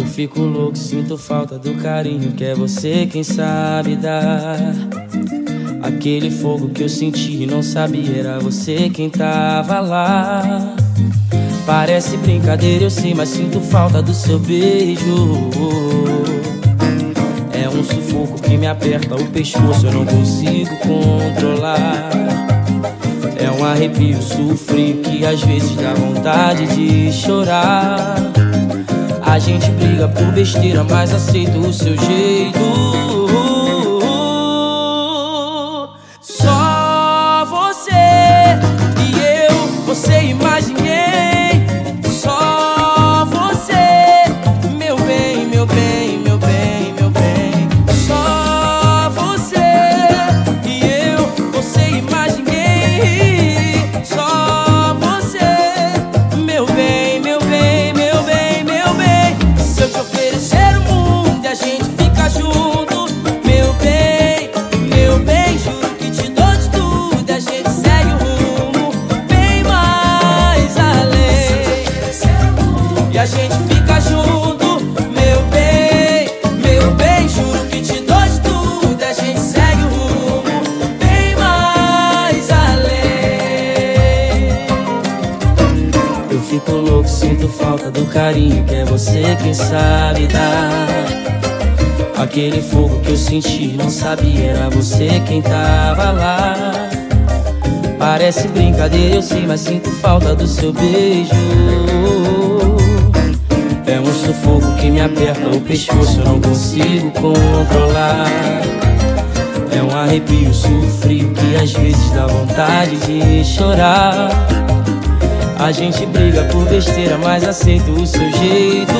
fico louco, sinto falta do carinho que é você quem sabe dar. Aquele fogo que eu senti e não sabia era você quem tava lá. Parece brincadeira, eu sei, mas sinto falta do seu beijo. É um sufoco que me aperta o pescoço, eu não consigo controlar. É um arrepio, sofrido que às vezes dá vontade de chorar. A gente briga por besteira, mas aceito o seu jeito. Só você e eu, você imaginei. E a gente fica junto, meu bem, meu bem, juro que te dou de tudo. A gente segue o rumo bem mais além. Eu fico louco, sinto falta do carinho que é você quem sabe dar. Aquele fogo que eu senti, não sabia, era você quem tava lá. Parece brincadeira, eu sei, mas sinto falta do seu beijo. É um sufoco que me aperta o pescoço, eu não consigo controlar. É um arrepio, sofrido que às vezes dá vontade de chorar. A gente briga por besteira, mas aceito o seu jeito.